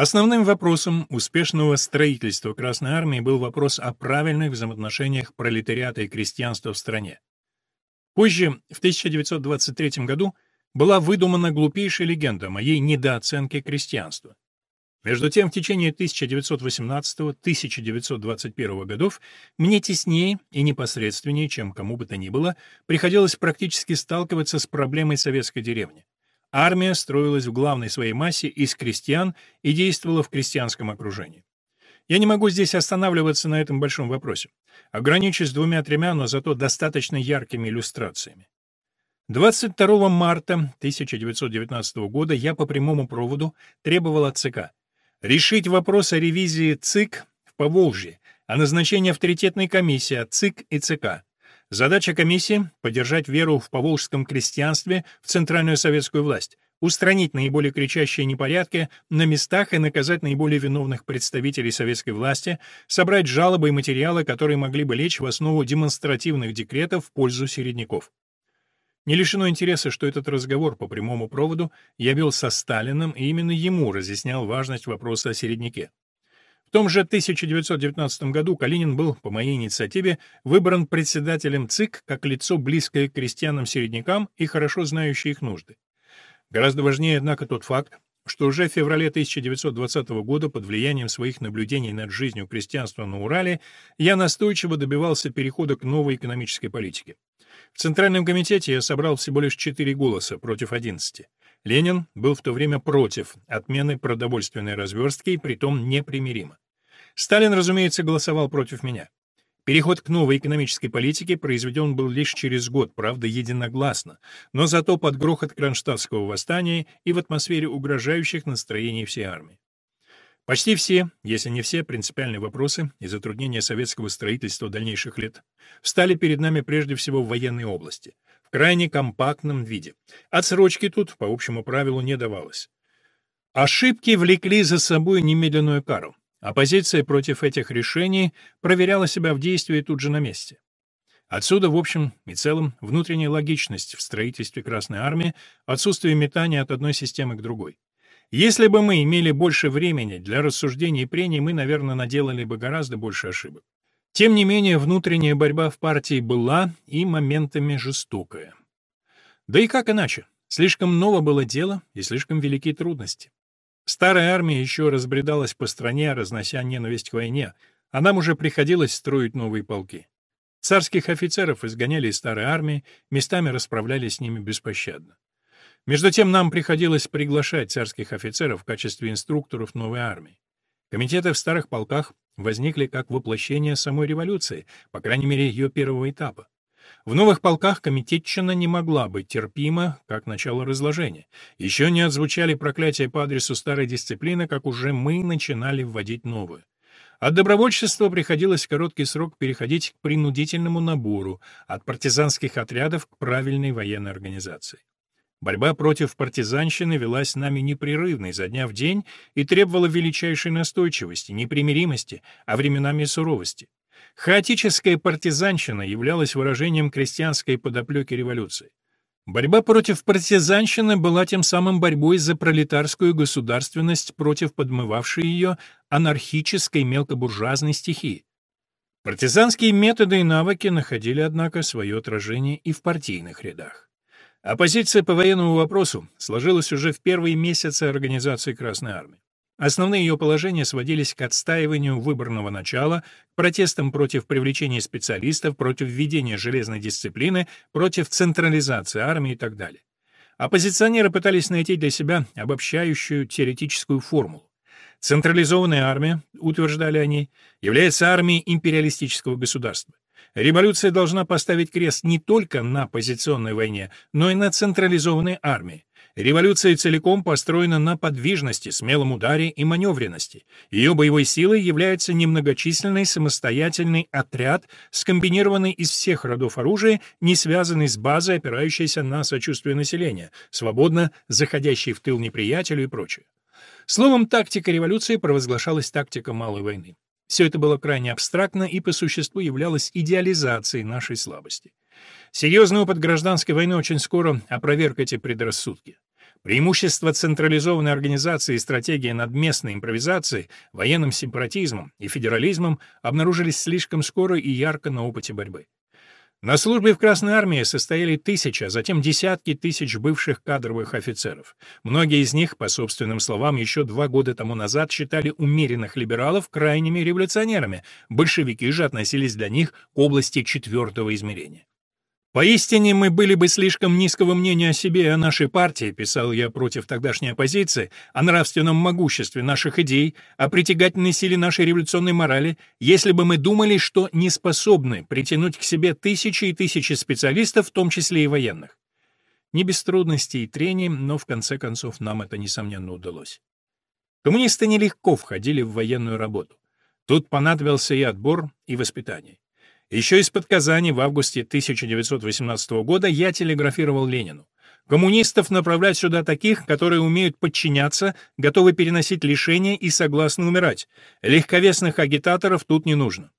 Основным вопросом успешного строительства Красной Армии был вопрос о правильных взаимоотношениях пролетариата и крестьянства в стране. Позже, в 1923 году, была выдумана глупейшая легенда о моей недооценке крестьянства. Между тем, в течение 1918-1921 годов мне теснее и непосредственнее, чем кому бы то ни было, приходилось практически сталкиваться с проблемой советской деревни. Армия строилась в главной своей массе из крестьян и действовала в крестьянском окружении. Я не могу здесь останавливаться на этом большом вопросе. Ограничусь двумя-тремя, но зато достаточно яркими иллюстрациями. 22 марта 1919 года я по прямому проводу требовал от ЦК решить вопрос о ревизии ЦИК в Поволжье, о назначении авторитетной комиссии от ЦИК и ЦК. Задача комиссии — поддержать веру в поволжском крестьянстве в центральную советскую власть, устранить наиболее кричащие непорядки на местах и наказать наиболее виновных представителей советской власти, собрать жалобы и материалы, которые могли бы лечь в основу демонстративных декретов в пользу середняков. Не лишено интереса, что этот разговор по прямому проводу я вел со Сталиным, и именно ему разъяснял важность вопроса о середняке. В том же 1919 году Калинин был, по моей инициативе, выбран председателем ЦИК как лицо, близкое к крестьянам-середнякам и хорошо знающее их нужды. Гораздо важнее, однако, тот факт, что уже в феврале 1920 года под влиянием своих наблюдений над жизнью крестьянства на Урале я настойчиво добивался перехода к новой экономической политике. В Центральном комитете я собрал всего лишь 4 голоса против 11. Ленин был в то время против отмены продовольственной разверстки и притом непримиримо. Сталин, разумеется, голосовал против меня. Переход к новой экономической политике произведен был лишь через год, правда, единогласно, но зато под грохот Кронштадтского восстания и в атмосфере угрожающих настроений всей армии. Почти все, если не все, принципиальные вопросы и затруднения советского строительства дальнейших лет встали перед нами прежде всего в военной области, в крайне компактном виде. Отсрочки тут, по общему правилу, не давалось. Ошибки влекли за собой немедленную кару. Оппозиция против этих решений проверяла себя в действии тут же на месте. Отсюда, в общем и целом, внутренняя логичность в строительстве Красной Армии, отсутствие метания от одной системы к другой. Если бы мы имели больше времени для рассуждений и прений, мы, наверное, наделали бы гораздо больше ошибок. Тем не менее, внутренняя борьба в партии была и моментами жестокая. Да и как иначе? Слишком много было дела и слишком велики трудности. Старая армия еще разбредалась по стране, разнося ненависть к войне, а нам уже приходилось строить новые полки. Царских офицеров изгоняли из старой армии, местами расправлялись с ними беспощадно. Между тем нам приходилось приглашать царских офицеров в качестве инструкторов новой армии. Комитеты в старых полках возникли как воплощение самой революции, по крайней мере, ее первого этапа. В новых полках комитетчина не могла быть терпима, как начало разложения. Еще не отзвучали проклятия по адресу старой дисциплины, как уже мы начинали вводить новую. От добровольчества приходилось в короткий срок переходить к принудительному набору, от партизанских отрядов к правильной военной организации. Борьба против партизанщины велась нами непрерывно изо дня в день и требовала величайшей настойчивости, непримиримости, а временами суровости. Хаотическая партизанщина являлась выражением крестьянской подоплеки революции. Борьба против партизанщины была тем самым борьбой за пролетарскую государственность против подмывавшей ее анархической мелкобуржуазной стихии. Партизанские методы и навыки находили, однако, свое отражение и в партийных рядах. Оппозиция по военному вопросу сложилась уже в первые месяцы организации Красной Армии. Основные ее положения сводились к отстаиванию выборного начала, к протестам против привлечения специалистов, против введения железной дисциплины, против централизации армии и так далее. Оппозиционеры пытались найти для себя обобщающую теоретическую формулу. Централизованная армия, утверждали они, является армией империалистического государства. Революция должна поставить крест не только на позиционной войне, но и на централизованной армии. Революция целиком построена на подвижности, смелом ударе и маневренности. Ее боевой силой является немногочисленный самостоятельный отряд, скомбинированный из всех родов оружия, не связанный с базой, опирающейся на сочувствие населения, свободно заходящий в тыл неприятелю и прочее. Словом, тактика революции провозглашалась тактика малой войны. Все это было крайне абстрактно и по существу являлось идеализацией нашей слабости. Серьезный опыт гражданской войны очень скоро опроверг эти предрассудки. Преимущество централизованной организации и стратегии над местной импровизацией, военным сепаратизмом и федерализмом обнаружились слишком скоро и ярко на опыте борьбы. На службе в Красной армии состояли тысячи, а затем десятки тысяч бывших кадровых офицеров. Многие из них, по собственным словам, еще два года тому назад считали умеренных либералов крайними революционерами. Большевики же относились для них к области четвертого измерения. «Поистине мы были бы слишком низкого мнения о себе и о нашей партии», писал я против тогдашней оппозиции, о нравственном могуществе наших идей, о притягательной силе нашей революционной морали, если бы мы думали, что не способны притянуть к себе тысячи и тысячи специалистов, в том числе и военных. Не без трудностей и трений, но в конце концов нам это, несомненно, удалось. Коммунисты нелегко входили в военную работу. Тут понадобился и отбор, и воспитание. Еще из-под Казани в августе 1918 года я телеграфировал Ленину. Коммунистов направлять сюда таких, которые умеют подчиняться, готовы переносить лишения и согласны умирать. Легковесных агитаторов тут не нужно.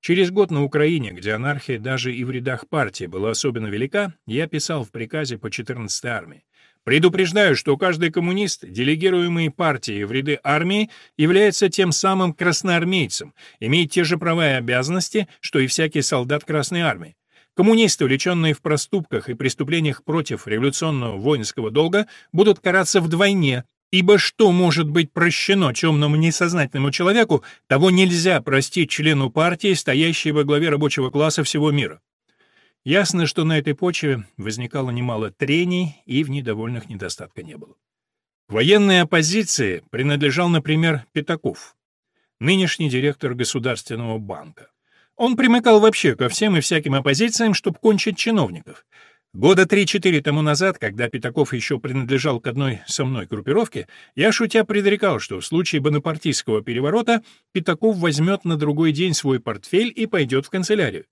Через год на Украине, где анархия даже и в рядах партии была особенно велика, я писал в приказе по 14-й армии. Предупреждаю, что каждый коммунист, делегируемый партией в ряды армии, является тем самым красноармейцем, имеет те же права и обязанности, что и всякий солдат Красной армии. Коммунисты, увлеченные в проступках и преступлениях против революционного воинского долга, будут караться вдвойне, ибо что может быть прощено темному несознательному человеку, того нельзя простить члену партии, стоящей во главе рабочего класса всего мира. Ясно, что на этой почве возникало немало трений, и в недовольных недостатка не было. К военной оппозиции принадлежал, например, Пятаков, нынешний директор Государственного банка. Он примыкал вообще ко всем и всяким оппозициям, чтобы кончить чиновников. Года 3-4 тому назад, когда Пятаков еще принадлежал к одной со мной группировке, я шутя предрекал, что в случае бонапартийского переворота Пятаков возьмет на другой день свой портфель и пойдет в канцелярию.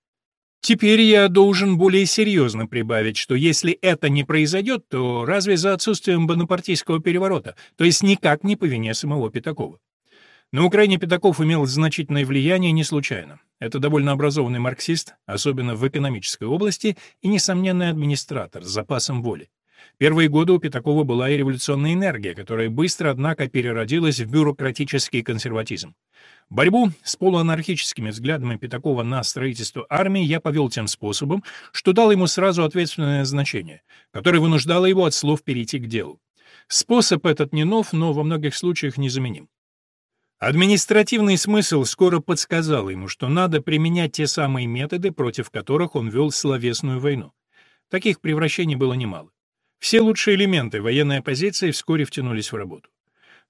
Теперь я должен более серьезно прибавить, что если это не произойдет, то разве за отсутствием бонапартийского переворота, то есть никак не по вине самого Пятакова. На Украине Пятаков имел значительное влияние не случайно. Это довольно образованный марксист, особенно в экономической области, и несомненный администратор с запасом воли. Первые годы у Пятакова была и революционная энергия, которая быстро, однако, переродилась в бюрократический консерватизм. Борьбу с полуанархическими взглядами Пятакова на строительство армии я повел тем способом, что дал ему сразу ответственное значение, которое вынуждало его от слов перейти к делу. Способ этот не нов, но во многих случаях незаменим. Административный смысл скоро подсказал ему, что надо применять те самые методы, против которых он вел словесную войну. Таких превращений было немало. Все лучшие элементы военной оппозиции вскоре втянулись в работу.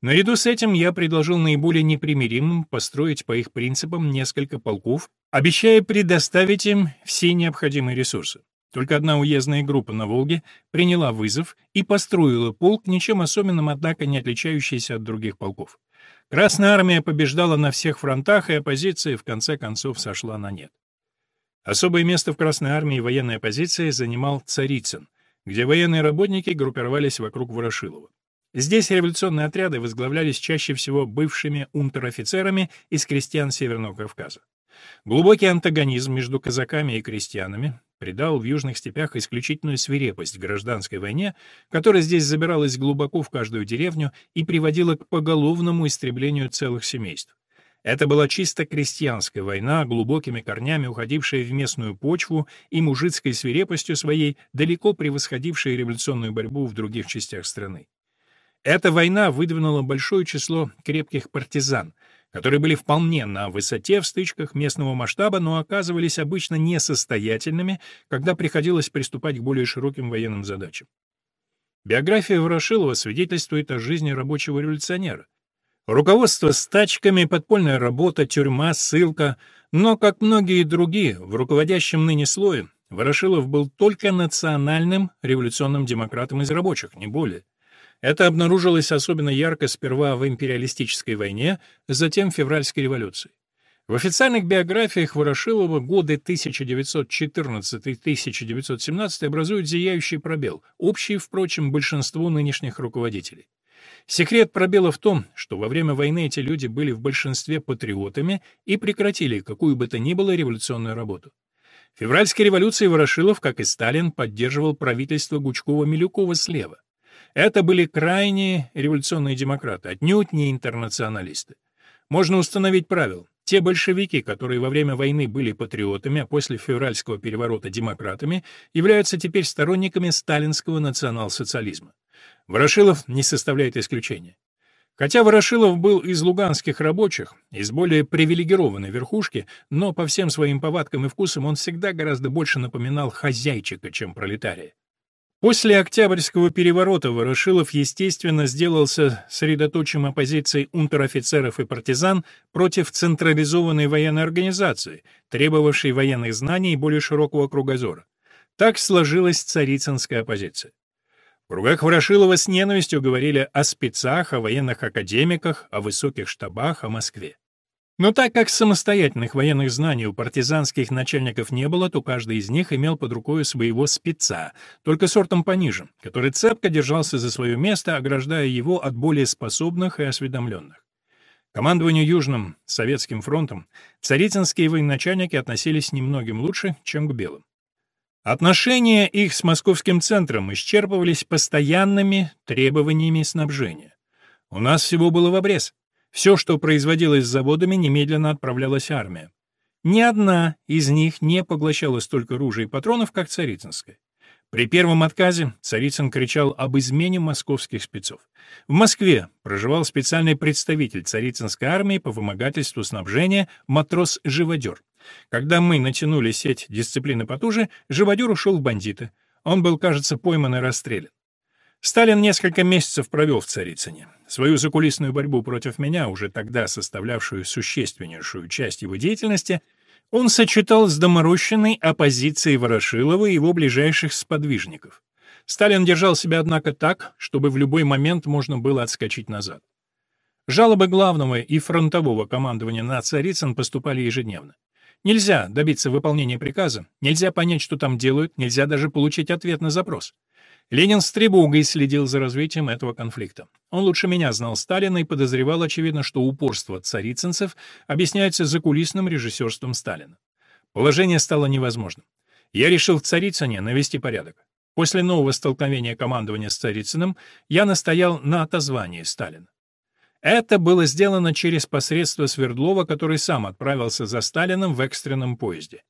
Наряду с этим я предложил наиболее непримиримым построить по их принципам несколько полков, обещая предоставить им все необходимые ресурсы. Только одна уездная группа на Волге приняла вызов и построила полк, ничем особенным, однако, не отличающийся от других полков. Красная армия побеждала на всех фронтах, и оппозиция в конце концов сошла на нет. Особое место в Красной армии военной оппозиции занимал Царицын, где военные работники группировались вокруг Ворошилова. Здесь революционные отряды возглавлялись чаще всего бывшими унтер-офицерами из крестьян Северного Кавказа. Глубокий антагонизм между казаками и крестьянами придал в южных степях исключительную свирепость гражданской войне, которая здесь забиралась глубоко в каждую деревню и приводила к поголовному истреблению целых семейств. Это была чисто крестьянская война, глубокими корнями уходившая в местную почву и мужицкой свирепостью своей, далеко превосходившая революционную борьбу в других частях страны. Эта война выдвинула большое число крепких партизан, которые были вполне на высоте в стычках местного масштаба, но оказывались обычно несостоятельными, когда приходилось приступать к более широким военным задачам. Биография Ворошилова свидетельствует о жизни рабочего революционера. Руководство стачками, подпольная работа, тюрьма, ссылка, но, как многие другие, в руководящем ныне слое, Ворошилов был только национальным революционным демократом из рабочих, не более. Это обнаружилось особенно ярко сперва в империалистической войне, затем в февральской революции. В официальных биографиях Ворошилова годы 1914-1917 образуют зияющий пробел, общий, впрочем, большинству нынешних руководителей. Секрет пробела в том, что во время войны эти люди были в большинстве патриотами и прекратили какую бы то ни было революционную работу. В февральской революции Ворошилов, как и Сталин, поддерживал правительство Гучкова-Милюкова слева. Это были крайние революционные демократы, отнюдь не интернационалисты. Можно установить правило. Те большевики, которые во время войны были патриотами, а после февральского переворота демократами, являются теперь сторонниками сталинского национал-социализма. Ворошилов не составляет исключения. Хотя Ворошилов был из луганских рабочих, из более привилегированной верхушки, но по всем своим повадкам и вкусам он всегда гораздо больше напоминал хозяйчика, чем пролетария. После Октябрьского переворота Ворошилов, естественно, сделался средоточием оппозиции унтер-офицеров и партизан против централизованной военной организации, требовавшей военных знаний и более широкого кругозора. Так сложилась царицынская оппозиция. В кругах Ворошилова с ненавистью говорили о спецах, о военных академиках, о высоких штабах, о Москве. Но так как самостоятельных военных знаний у партизанских начальников не было, то каждый из них имел под рукой своего спеца, только сортом пониже, который цепко держался за свое место, ограждая его от более способных и осведомленных. К командованию Южным Советским фронтом царицынские военачальники относились немногим лучше, чем к белым. Отношения их с московским центром исчерпывались постоянными требованиями снабжения. У нас всего было в обрез. Все, что производилось заводами, немедленно отправлялась армия. Ни одна из них не поглощала столько ружей и патронов, как Царицынская. При первом отказе Царицын кричал об измене московских спецов. В Москве проживал специальный представитель Царицынской армии по вымогательству снабжения матрос-живодер. Когда мы натянули сеть дисциплины потуже, живодер ушел в бандиты. Он был, кажется, пойман и расстрелян. Сталин несколько месяцев провел в Царицыне. Свою закулисную борьбу против меня, уже тогда составлявшую существеннейшую часть его деятельности, он сочетал с доморощенной оппозицией Ворошилова и его ближайших сподвижников. Сталин держал себя, однако, так, чтобы в любой момент можно было отскочить назад. Жалобы главного и фронтового командования на Царицын поступали ежедневно. Нельзя добиться выполнения приказа, нельзя понять, что там делают, нельзя даже получить ответ на запрос. Ленин с тревогой следил за развитием этого конфликта. Он лучше меня знал Сталина и подозревал, очевидно, что упорство царицынцев объясняется закулисным режиссерством Сталина. Положение стало невозможным. Я решил в Царицыне навести порядок. После нового столкновения командования с Царицыным я настоял на отозвании Сталина. Это было сделано через посредство Свердлова, который сам отправился за Сталиным в экстренном поезде.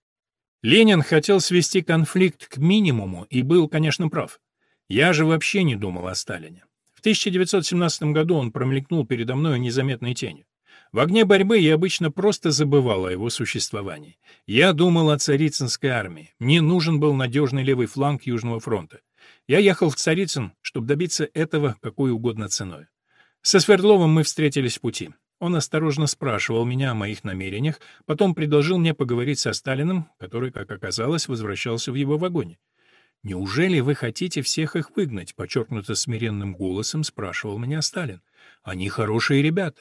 Ленин хотел свести конфликт к минимуму и был, конечно, прав. Я же вообще не думал о Сталине. В 1917 году он промелькнул передо мной незаметной тенью. В огне борьбы я обычно просто забывал о его существовании. Я думал о Царицынской армии. Мне нужен был надежный левый фланг Южного фронта. Я ехал в Царицын, чтобы добиться этого какой угодно ценой. Со Свердловым мы встретились в пути. Он осторожно спрашивал меня о моих намерениях, потом предложил мне поговорить со Сталиным, который, как оказалось, возвращался в его вагоне. «Неужели вы хотите всех их выгнать?» — подчеркнуто смиренным голосом спрашивал меня Сталин. «Они хорошие ребята.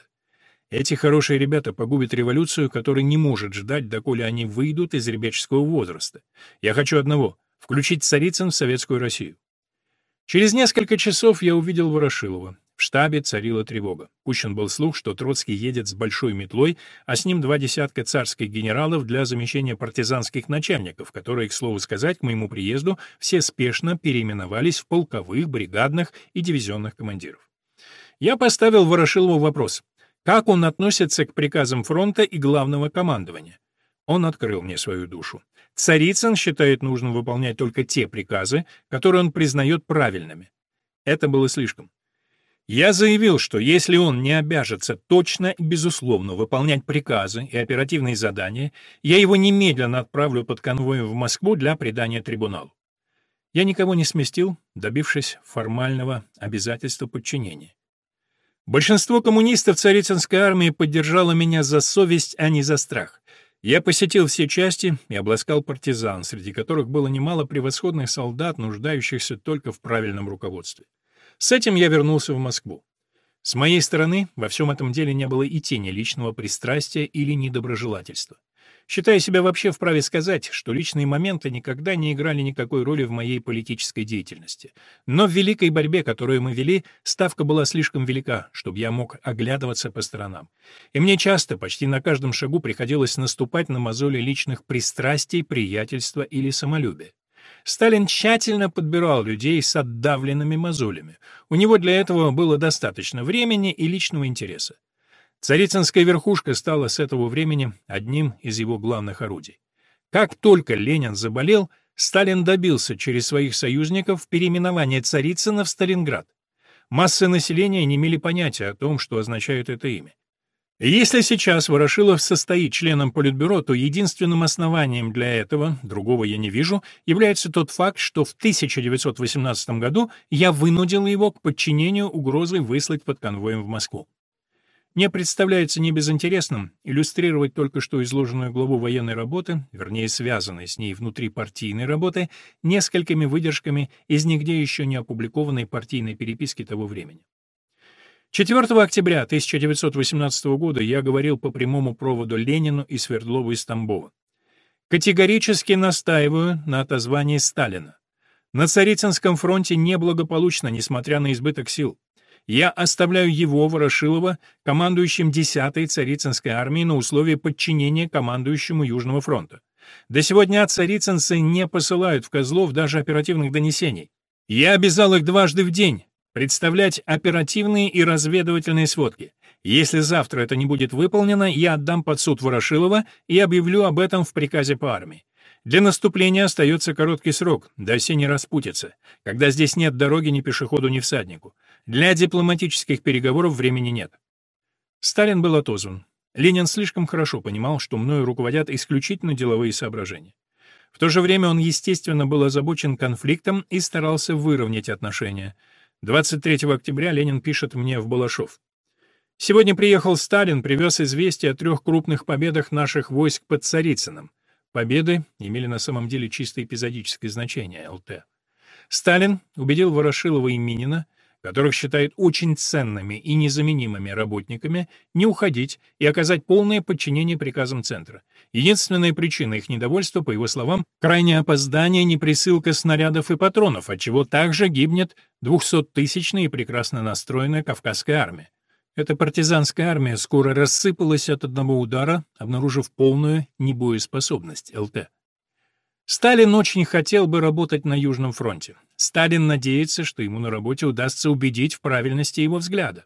Эти хорошие ребята погубят революцию, которая не может ждать, доколе они выйдут из ребяческого возраста. Я хочу одного — включить Царицын в Советскую Россию». Через несколько часов я увидел Ворошилова. В штабе царила тревога. Пущен был слух, что Троцкий едет с большой метлой, а с ним два десятка царских генералов для замещения партизанских начальников, которые, к слову сказать, к моему приезду все спешно переименовались в полковых, бригадных и дивизионных командиров. Я поставил Ворошилову вопрос, как он относится к приказам фронта и главного командования. Он открыл мне свою душу. Царицын считает нужным выполнять только те приказы, которые он признает правильными. Это было слишком. Я заявил, что если он не обяжется точно и безусловно выполнять приказы и оперативные задания, я его немедленно отправлю под конвоем в Москву для предания трибуналу. Я никого не сместил, добившись формального обязательства подчинения. Большинство коммунистов Царицынской армии поддержало меня за совесть, а не за страх. Я посетил все части и обласкал партизан, среди которых было немало превосходных солдат, нуждающихся только в правильном руководстве. С этим я вернулся в Москву. С моей стороны во всем этом деле не было и тени личного пристрастия или недоброжелательства. Считаю себя вообще вправе сказать, что личные моменты никогда не играли никакой роли в моей политической деятельности. Но в великой борьбе, которую мы вели, ставка была слишком велика, чтобы я мог оглядываться по сторонам. И мне часто, почти на каждом шагу приходилось наступать на мозоли личных пристрастий, приятельства или самолюбия. Сталин тщательно подбирал людей с отдавленными мозолями. У него для этого было достаточно времени и личного интереса. Царицынская верхушка стала с этого времени одним из его главных орудий. Как только Ленин заболел, Сталин добился через своих союзников переименования Царицына в Сталинград. Массы населения не имели понятия о том, что означает это имя. Если сейчас Ворошилов состоит членом Политбюро, то единственным основанием для этого, другого я не вижу, является тот факт, что в 1918 году я вынудил его к подчинению угрозы выслать под конвоем в Москву. Мне представляется небезынтересным иллюстрировать только что изложенную главу военной работы, вернее, связанной с ней внутрипартийной работы, несколькими выдержками из нигде еще не опубликованной партийной переписки того времени. 4 октября 1918 года я говорил по прямому проводу Ленину и Свердлову из Тамбова. Категорически настаиваю на отозвании Сталина. На Царицынском фронте неблагополучно, несмотря на избыток сил. Я оставляю его, Ворошилова, командующим 10-й Царицынской армией на условии подчинения командующему Южного фронта. До сегодня царицынцы не посылают в Козлов даже оперативных донесений. Я обязал их дважды в день, представлять оперативные и разведывательные сводки. Если завтра это не будет выполнено, я отдам под суд Ворошилова и объявлю об этом в приказе по армии. Для наступления остается короткий срок, до осенней распутицы, когда здесь нет дороги ни пешеходу, ни всаднику. Для дипломатических переговоров времени нет. Сталин был отозван. Ленин слишком хорошо понимал, что мною руководят исключительно деловые соображения. В то же время он, естественно, был озабочен конфликтом и старался выровнять отношения — 23 октября Ленин пишет мне в Балашов. «Сегодня приехал Сталин, привез известие о трех крупных победах наших войск под Царицыным. Победы имели на самом деле чисто эпизодическое значение, ЛТ. Сталин убедил Ворошилова и Минина которых считает очень ценными и незаменимыми работниками, не уходить и оказать полное подчинение приказам Центра. Единственная причина их недовольства, по его словам, крайнее опоздание, неприсылка снарядов и патронов, отчего также гибнет 200-тысячная и прекрасно настроенная Кавказская армия. Эта партизанская армия скоро рассыпалась от одного удара, обнаружив полную небоеспособность ЛТ. Сталин очень хотел бы работать на Южном фронте. Сталин надеется, что ему на работе удастся убедить в правильности его взгляда.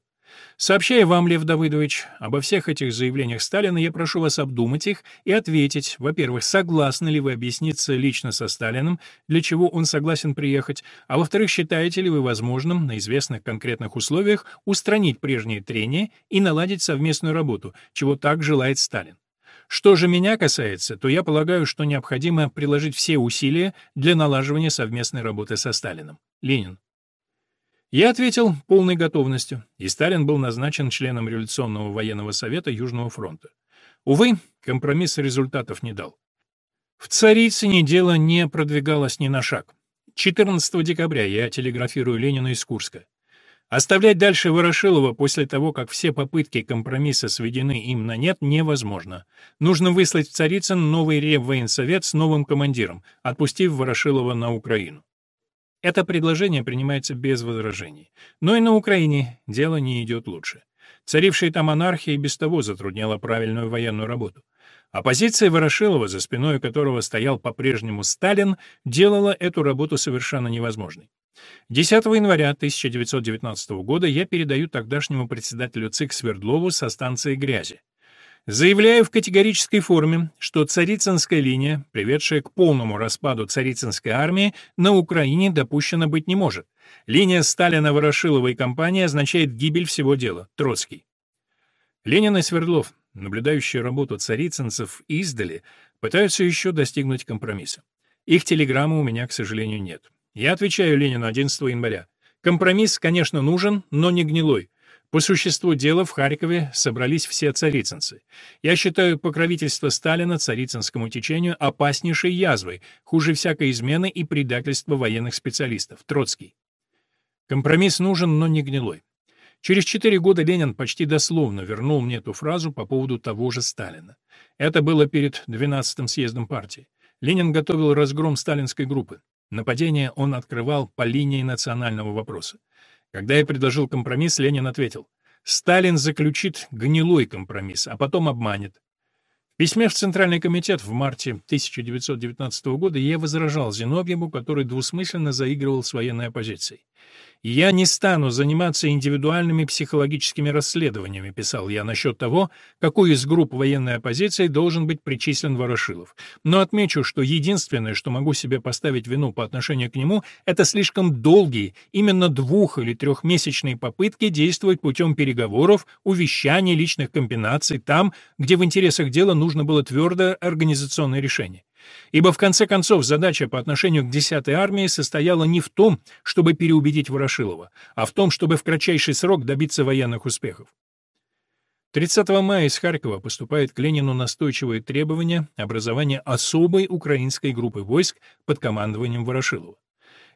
Сообщая вам, Лев Давыдович, обо всех этих заявлениях Сталина, я прошу вас обдумать их и ответить, во-первых, согласны ли вы объясниться лично со Сталиным, для чего он согласен приехать, а во-вторых, считаете ли вы возможным на известных конкретных условиях устранить прежние трения и наладить совместную работу, чего так желает Сталин. Что же меня касается, то я полагаю, что необходимо приложить все усилия для налаживания совместной работы со Сталиным. Ленин. Я ответил полной готовностью, и Сталин был назначен членом Революционного военного совета Южного фронта. Увы, компромисс результатов не дал. В Царицыне дело не продвигалось ни на шаг. 14 декабря я телеграфирую Ленину из Курска. Оставлять дальше Ворошилова после того, как все попытки компромисса сведены им на нет, невозможно. Нужно выслать в Царицын новый реввоенсовет с новым командиром, отпустив Ворошилова на Украину. Это предложение принимается без возражений. Но и на Украине дело не идет лучше. Царившая там анархия и без того затрудняла правильную военную работу. Оппозиция Ворошилова, за спиной которого стоял по-прежнему Сталин, делала эту работу совершенно невозможной. 10 января 1919 года я передаю тогдашнему председателю ЦИК Свердлову со станции Грязи. Заявляю в категорической форме, что Царицынская линия, приведшая к полному распаду Царицынской армии, на Украине допущена быть не может. Линия Сталина-Ворошилова и компании означает гибель всего дела. Троцкий. Ленин и Свердлов, наблюдающие работу царицынцев издали, пытаются еще достигнуть компромисса. Их телеграммы у меня, к сожалению, нет. Я отвечаю Ленину 11 января. Компромисс, конечно, нужен, но не гнилой. По существу дела в Харькове собрались все царицынцы. Я считаю покровительство Сталина царицынскому течению опаснейшей язвой, хуже всякой измены и предательства военных специалистов. Троцкий. Компромисс нужен, но не гнилой. Через четыре года Ленин почти дословно вернул мне эту фразу по поводу того же Сталина. Это было перед 12-м съездом партии. Ленин готовил разгром сталинской группы. Нападение он открывал по линии национального вопроса. Когда я предложил компромисс, Ленин ответил, «Сталин заключит гнилой компромисс, а потом обманет». письме в Центральный комитет в марте 1919 года я возражал Зиновьеву, который двусмысленно заигрывал с военной оппозицией. «Я не стану заниматься индивидуальными психологическими расследованиями», писал я насчет того, какой из групп военной оппозиции должен быть причислен Ворошилов. Но отмечу, что единственное, что могу себе поставить вину по отношению к нему, это слишком долгие, именно двух- или трехмесячные попытки действовать путем переговоров, увещаний, личных комбинаций там, где в интересах дела нужно было твердое организационное решение. Ибо, в конце концов, задача по отношению к 10-й армии состояла не в том, чтобы переубедить Ворошилова, а в том, чтобы в кратчайший срок добиться военных успехов. 30 мая из Харькова поступает к Ленину настойчивое требование образования особой украинской группы войск под командованием Ворошилова.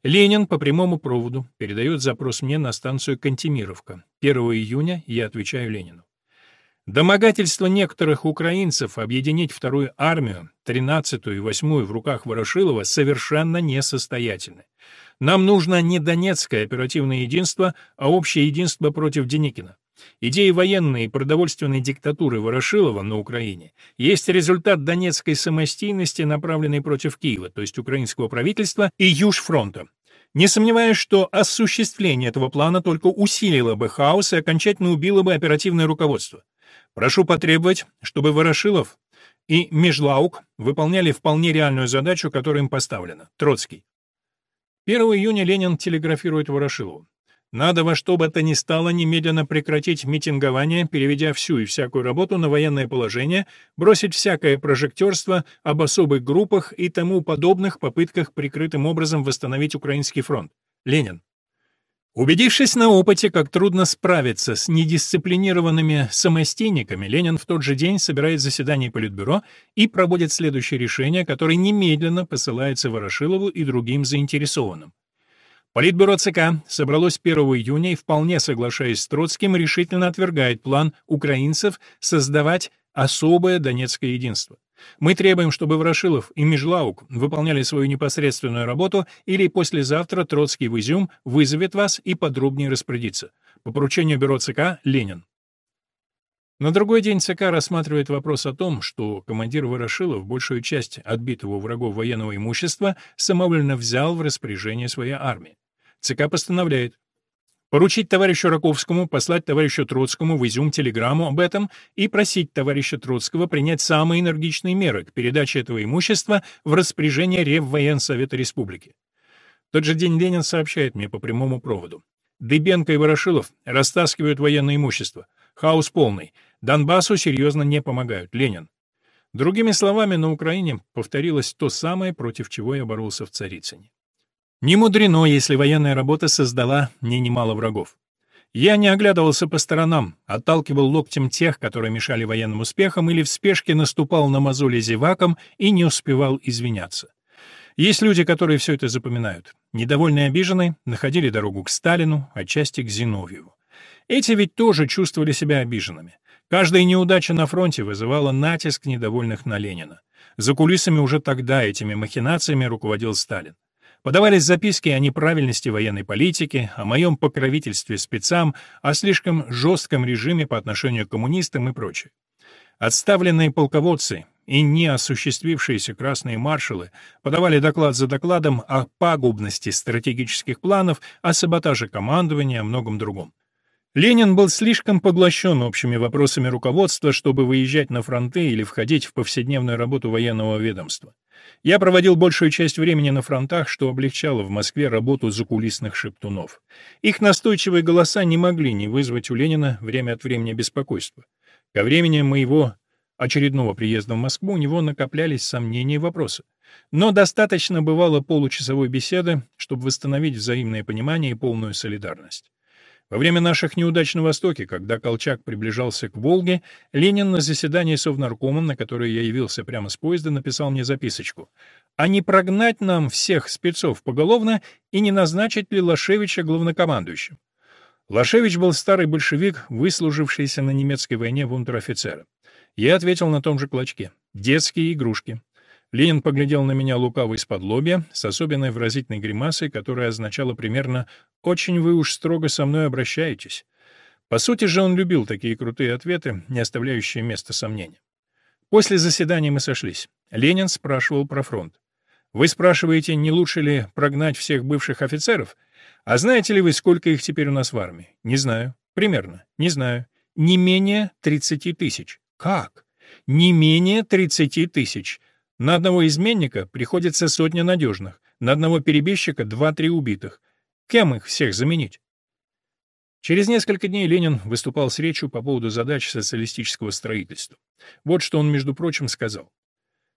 Ленин по прямому проводу передает запрос мне на станцию Кантемировка. 1 июня я отвечаю Ленину. Домогательство некоторых украинцев объединить вторую армию, 13-ю и 8-ю в руках Ворошилова, совершенно несостоятельны. Нам нужно не Донецкое оперативное единство, а общее единство против Деникина. Идеи военной и продовольственной диктатуры Ворошилова на Украине есть результат донецкой самостийности, направленной против Киева, то есть украинского правительства, и Южфронта. Не сомневаюсь, что осуществление этого плана только усилило бы хаос и окончательно убило бы оперативное руководство. Прошу потребовать, чтобы Ворошилов и Межлаук выполняли вполне реальную задачу, которая им поставлена. Троцкий. 1 июня Ленин телеграфирует Ворошилову. Надо во что бы то ни стало немедленно прекратить митингование, переведя всю и всякую работу на военное положение, бросить всякое прожектерство об особых группах и тому подобных попытках прикрытым образом восстановить Украинский фронт. Ленин. Убедившись на опыте, как трудно справиться с недисциплинированными самостейниками, Ленин в тот же день собирает заседание Политбюро и проводит следующее решение, которое немедленно посылается Ворошилову и другим заинтересованным. Политбюро ЦК собралось 1 июня и, вполне соглашаясь с Троцким, решительно отвергает план украинцев создавать особое Донецкое единство. Мы требуем, чтобы Ворошилов и Межлаук выполняли свою непосредственную работу, или послезавтра Троцкий в Изюм вызовет вас и подробнее распорядится. По поручению бюро ЦК Ленин. На другой день ЦК рассматривает вопрос о том, что командир Ворошилов большую часть отбитого врагов военного имущества самовольно взял в распоряжение своей армии. ЦК постановляет Поручить товарищу Раковскому послать товарищу Троцкому в Изюм телеграмму об этом и просить товарища Троцкого принять самые энергичные меры к передаче этого имущества в распоряжение Реввоенсовета Республики. В тот же день Ленин сообщает мне по прямому проводу. Дыбенко и Ворошилов растаскивают военное имущество. Хаос полный. Донбассу серьезно не помогают. Ленин. Другими словами, на Украине повторилось то самое, против чего я боролся в Царицыне. Не мудрено, если военная работа создала мне немало врагов. Я не оглядывался по сторонам, отталкивал локтем тех, которые мешали военным успехам, или в спешке наступал на мозоли зевакам и не успевал извиняться. Есть люди, которые все это запоминают. Недовольные и обиженные находили дорогу к Сталину, отчасти к Зиновьеву. Эти ведь тоже чувствовали себя обиженными. Каждая неудача на фронте вызывала натиск недовольных на Ленина. За кулисами уже тогда этими махинациями руководил Сталин. Подавались записки о неправильности военной политики, о моем покровительстве спецам, о слишком жестком режиме по отношению к коммунистам и прочее. Отставленные полководцы и не осуществившиеся красные маршалы подавали доклад за докладом о пагубности стратегических планов, о саботаже командования, о многом другом. Ленин был слишком поглощен общими вопросами руководства, чтобы выезжать на фронты или входить в повседневную работу военного ведомства. Я проводил большую часть времени на фронтах, что облегчало в Москве работу закулисных шептунов. Их настойчивые голоса не могли не вызвать у Ленина время от времени беспокойства. Ко времени моего очередного приезда в Москву у него накоплялись сомнения и вопросы. Но достаточно бывало получасовой беседы, чтобы восстановить взаимное понимание и полную солидарность. Во время наших неудач на Востоке, когда Колчак приближался к Волге, Ленин на заседании Совнаркома, на которое я явился прямо с поезда, написал мне записочку. «А не прогнать нам всех спецов поголовно и не назначить ли Лашевича главнокомандующим?» Лашевич был старый большевик, выслужившийся на немецкой войне в унтер-офицера. Я ответил на том же клочке. «Детские игрушки». Ленин поглядел на меня лукаво из-под лобья, с особенной выразительной гримасой, которая означала примерно «очень вы уж строго со мной обращаетесь». По сути же он любил такие крутые ответы, не оставляющие места сомнения. После заседания мы сошлись. Ленин спрашивал про фронт. Вы спрашиваете, не лучше ли прогнать всех бывших офицеров? А знаете ли вы, сколько их теперь у нас в армии? Не знаю. Примерно. Не знаю. Не менее 30 тысяч. Как? Не менее 30 тысяч. На одного изменника приходится сотня надежных, на одного перебежчика два-три убитых. Кем их всех заменить? Через несколько дней Ленин выступал с речью по поводу задач социалистического строительства. Вот что он, между прочим, сказал.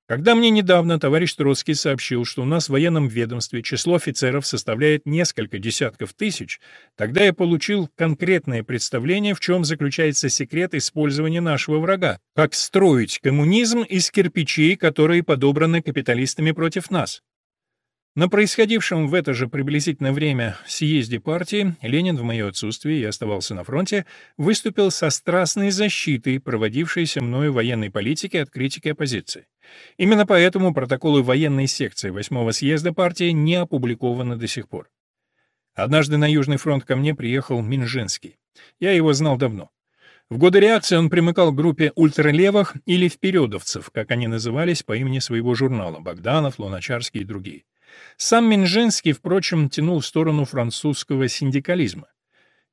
Когда мне недавно товарищ Троцкий сообщил, что у нас в военном ведомстве число офицеров составляет несколько десятков тысяч, тогда я получил конкретное представление, в чем заключается секрет использования нашего врага, как строить коммунизм из кирпичей, которые подобраны капиталистами против нас. На происходившем в это же приблизительное время съезде партии Ленин в мое отсутствие, я оставался на фронте, выступил со страстной защитой проводившейся мною военной политики от критики оппозиции. Именно поэтому протоколы военной секции восьмого съезда партии не опубликованы до сих пор. Однажды на Южный фронт ко мне приехал Минжинский. Я его знал давно. В годы реакции он примыкал к группе ультралевых или впередовцев, как они назывались по имени своего журнала, Богданов, Луначарский и другие. Сам Минжинский, впрочем, тянул в сторону французского синдикализма.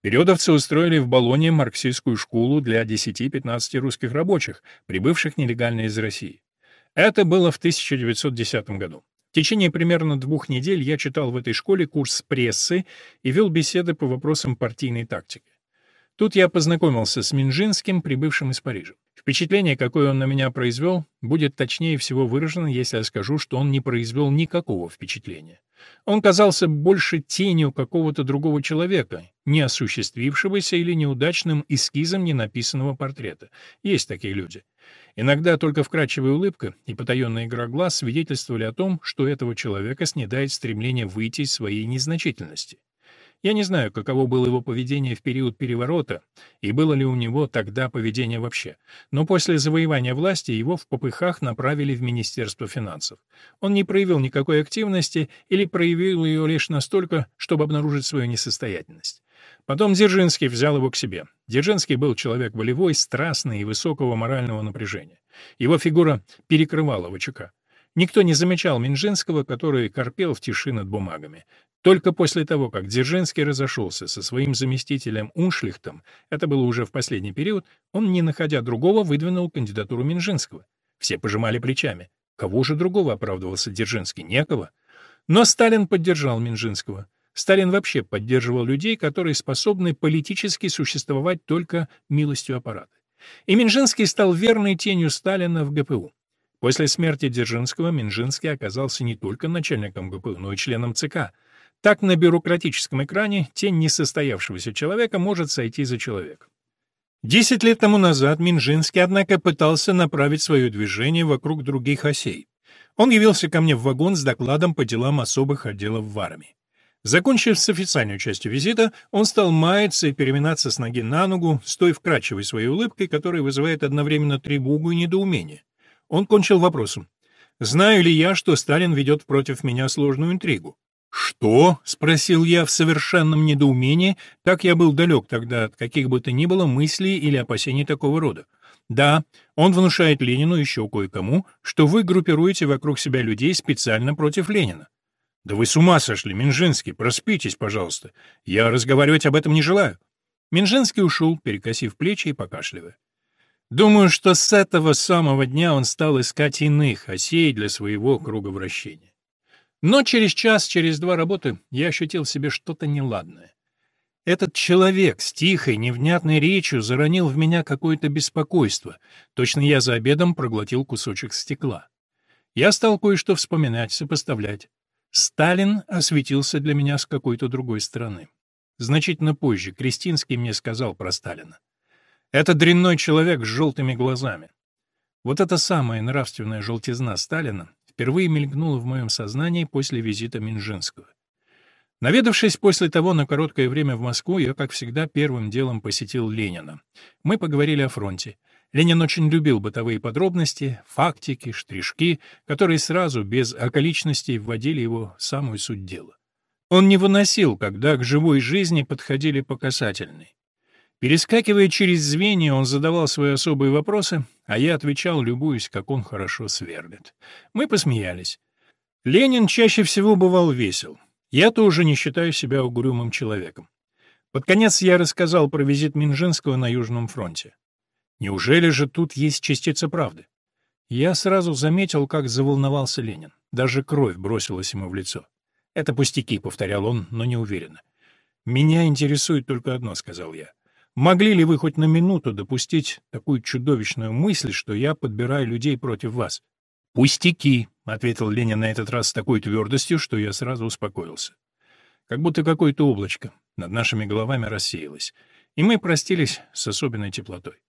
Периодовцы устроили в Болоне марксистскую школу для 10-15 русских рабочих, прибывших нелегально из России. Это было в 1910 году. В течение примерно двух недель я читал в этой школе курс прессы и вел беседы по вопросам партийной тактики. Тут я познакомился с Минжинским, прибывшим из Парижа. Впечатление, какое он на меня произвел, будет точнее всего выражено, если я скажу, что он не произвел никакого впечатления. Он казался больше тенью какого-то другого человека, не осуществившегося или неудачным эскизом ненаписанного портрета. Есть такие люди. Иногда только вкрадчивая улыбка и потаенная игра глаз свидетельствовали о том, что этого человека снедает стремление выйти из своей незначительности. Я не знаю, каково было его поведение в период переворота, и было ли у него тогда поведение вообще, но после завоевания власти его в попыхах направили в Министерство финансов. Он не проявил никакой активности или проявил ее лишь настолько, чтобы обнаружить свою несостоятельность. Потом Дзержинский взял его к себе. Дзержинский был человек волевой, страстный и высокого морального напряжения. Его фигура перекрывала ВЧК. Никто не замечал Минжинского, который корпел в тиши над бумагами. Только после того, как Дзержинский разошелся со своим заместителем Уншлихтом, это было уже в последний период, он, не находя другого, выдвинул кандидатуру Минжинского. Все пожимали плечами. Кого же другого оправдывался Дзержинский? Некого. Но Сталин поддержал Минжинского. Сталин вообще поддерживал людей, которые способны политически существовать только милостью аппарата. И Минжинский стал верной тенью Сталина в ГПУ. После смерти Дзержинского Минжинский оказался не только начальником ГПУ, но и членом ЦК. Так на бюрократическом экране тень несостоявшегося человека может сойти за человека. Десять лет тому назад Минжинский, однако, пытался направить свое движение вокруг других осей. Он явился ко мне в вагон с докладом по делам особых отделов в армии. Закончив с официальной частью визита, он стал маяться и переминаться с ноги на ногу, с той вкрадчивой своей улыбкой, которая вызывает одновременно тревогу и недоумение. Он кончил вопросом. «Знаю ли я, что Сталин ведет против меня сложную интригу?» «Что?» — спросил я в совершенном недоумении, так я был далек тогда от каких бы то ни было мыслей или опасений такого рода. «Да, он внушает Ленину еще кое-кому, что вы группируете вокруг себя людей специально против Ленина». «Да вы с ума сошли, Минжинский, проспитесь, пожалуйста. Я разговаривать об этом не желаю». Минжинский ушел, перекосив плечи и покашливая. Думаю, что с этого самого дня он стал искать иных осей для своего круга вращения. Но через час, через два работы я ощутил в себе что-то неладное. Этот человек с тихой, невнятной речью заронил в меня какое-то беспокойство. Точно я за обедом проглотил кусочек стекла. Я стал кое-что вспоминать, сопоставлять. Сталин осветился для меня с какой-то другой стороны. Значительно позже Кристинский мне сказал про Сталина. Это дрянной человек с желтыми глазами. Вот эта самая нравственная желтизна Сталина впервые мелькнуло в моем сознании после визита Минжинского. Наведавшись после того на короткое время в Москву, я, как всегда, первым делом посетил Ленина. Мы поговорили о фронте. Ленин очень любил бытовые подробности, фактики, штришки, которые сразу, без околичностей, вводили его в самую суть дела. Он не выносил, когда к живой жизни подходили по касательной. Перескакивая через звенья, он задавал свои особые вопросы, а я отвечал, любуясь, как он хорошо сверлит. Мы посмеялись. Ленин чаще всего бывал весел. Я тоже не считаю себя угрюмым человеком. Под конец я рассказал про визит Минжинского на Южном фронте. Неужели же тут есть частица правды? Я сразу заметил, как заволновался Ленин. Даже кровь бросилась ему в лицо. «Это пустяки», — повторял он, но не уверенно. «Меня интересует только одно», — сказал я. «Могли ли вы хоть на минуту допустить такую чудовищную мысль, что я подбираю людей против вас?» «Пустяки», — ответил Ленин на этот раз с такой твердостью, что я сразу успокоился. Как будто какое-то облачко над нашими головами рассеялось, и мы простились с особенной теплотой.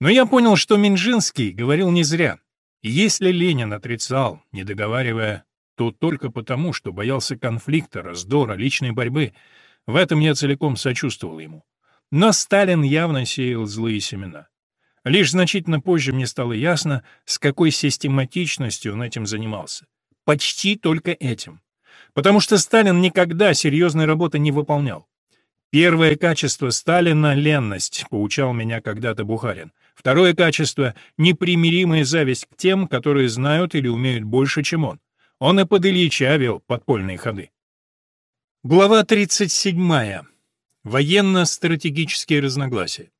Но я понял, что Минжинский говорил не зря. Если Ленин отрицал, не договаривая, то только потому, что боялся конфликта, раздора, личной борьбы. В этом я целиком сочувствовал ему. Но Сталин явно сеял злые семена. Лишь значительно позже мне стало ясно, с какой систематичностью он этим занимался. Почти только этим. Потому что Сталин никогда серьезной работы не выполнял. Первое качество Сталина — ленность, поучал меня когда-то Бухарин. Второе качество — непримиримая зависть к тем, которые знают или умеют больше, чем он. Он и под Ильича вел подпольные ходы. Глава 37. Военно-стратегические разногласия.